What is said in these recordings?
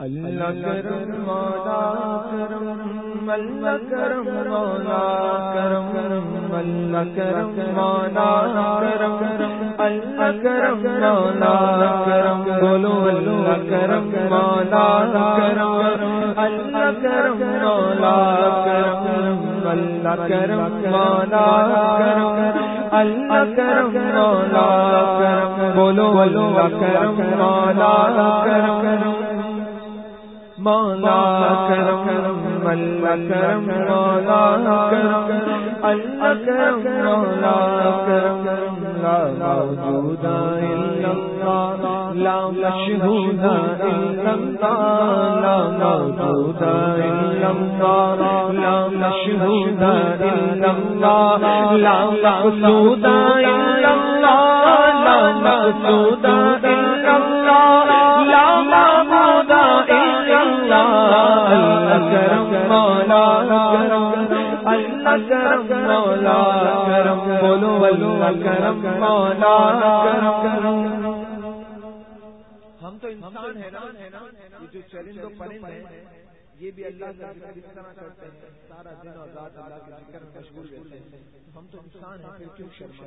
اللہ کرم مولا کرم اللہ کرم مولا کرم اللہ کرم مولا کرم اللہ کرم مولا کرم بولو اللہ کرم مولا کرم اللہ کرم مولا کرم اللہ کرم مولا کرم اللہ کرم مولا کرم بولو اللہ کرم مولا کرم مولا کرم، اللہ کرم، مولا کرم، اللہ کرم، مولا کرم، لا موجود الا اللہ، لا مشهود الا اللہ، لا موجود الا اللہ، لا مشهود الا اللہ، لا مقصود الا اللہ، لا مقصود کرم مولا کرم اللہ کرم مولا کرم بولو اللہ کرم مولا کرم ہم تو انسان ہیں نا جو چرند و پرند ہیں۔ یہ بھی اللہ کا ذکر اس طرح کرتے ہیں۔ سارا دن اور رات اللہ کے ذکر میں مشغول رہتے ہیں۔ ہم تو انسان ہیں پھر کیوں شرما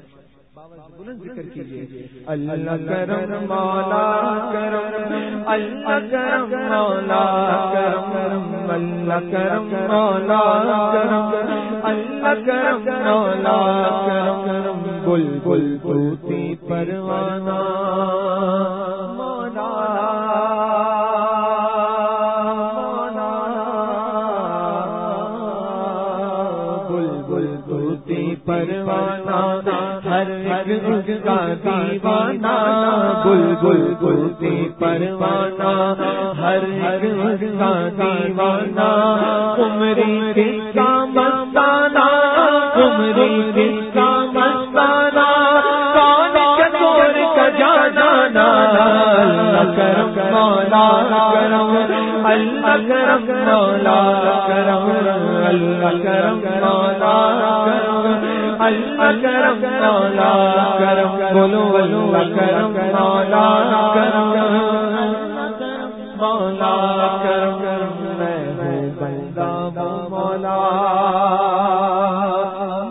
بابا بلند ذکر کیجیے۔ اللہ کرم مولا کرم اللہ کرم مولا کرم اللہ کرم مولا کرم اللہ کرم مولا کرم۔ بل بل بوتی پروانہ۔ ہر ہر اس کا دیوانہ بل بل بوتی پروانہ ہر ہر اس کا دیوانہ، عمری دل کا مستانہ عمری دل کا مستانہ کون چور کا جانا کرم مولا کرم، اللہ کرم مولا کرم، اللہ کرم مولا کرم۔ کرم مولا کرم بولو کرم مولا کرم مولا کرم میں ہوں بندہ مولا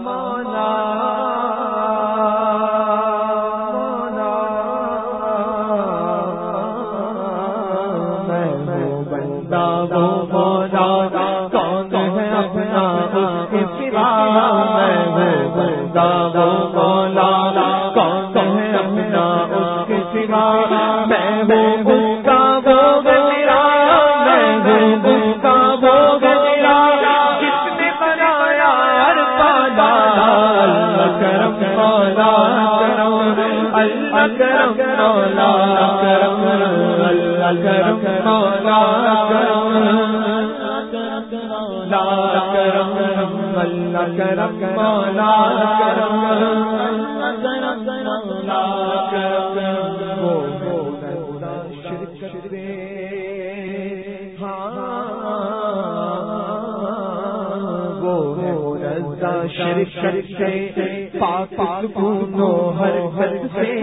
مولا میں بندہ ہے اپنا اس کے سوا میں ہوں۔ کا وہ میرا میں ہوں کا وہ میرا جس نے بنایا ہر پالا اللہ کرم مولا کرم اللہ کرم مولا کرم اللہ کرم مولا کرم لا کرم اللہ کرم مولا۔ کرم شرکت سے پاک سکونو ہر حد سے۔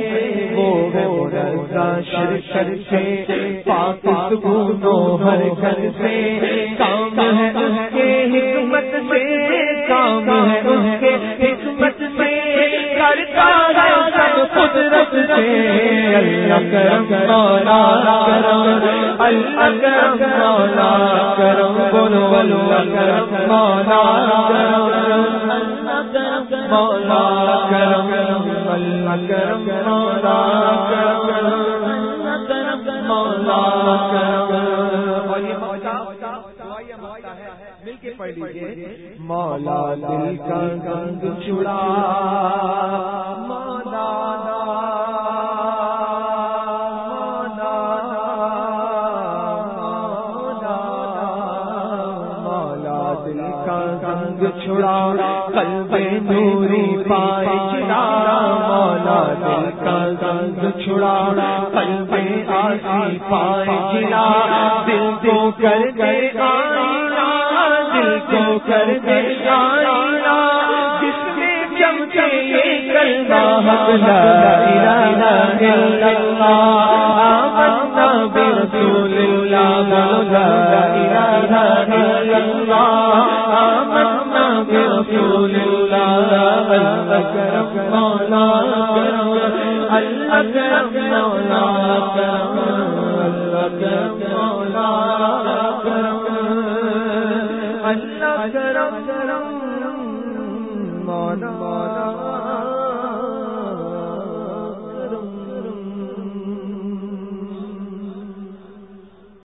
وہ وہ رضا شرکت سے پاک سکونو ہر حد سے۔ اللہ کرم مولا کرم اللہ کرم مولا کرم بولو اللہ کرم مولا کرم مولا کرم اللہ کرم مولا کرم مولا کرم مل کے پڑھ لیجیے مولا دل کا گنگ چڑا مولا گنگ چھڑا قلب نوری پائے چڑا مولا دل کا گنگ چھڑا قلب آسی پائے چڑا دل کو کر دے آئینہ دل کو کر دے آئینہ جس میں چمچے یہ کلمہ حق لا الہ الا اللہ، آمنا برسول اللہ اللہ کرم مولا کرم اللہ کرم مولا کرم اللہ کرم مولا کرم اللہ کرم کرم مولا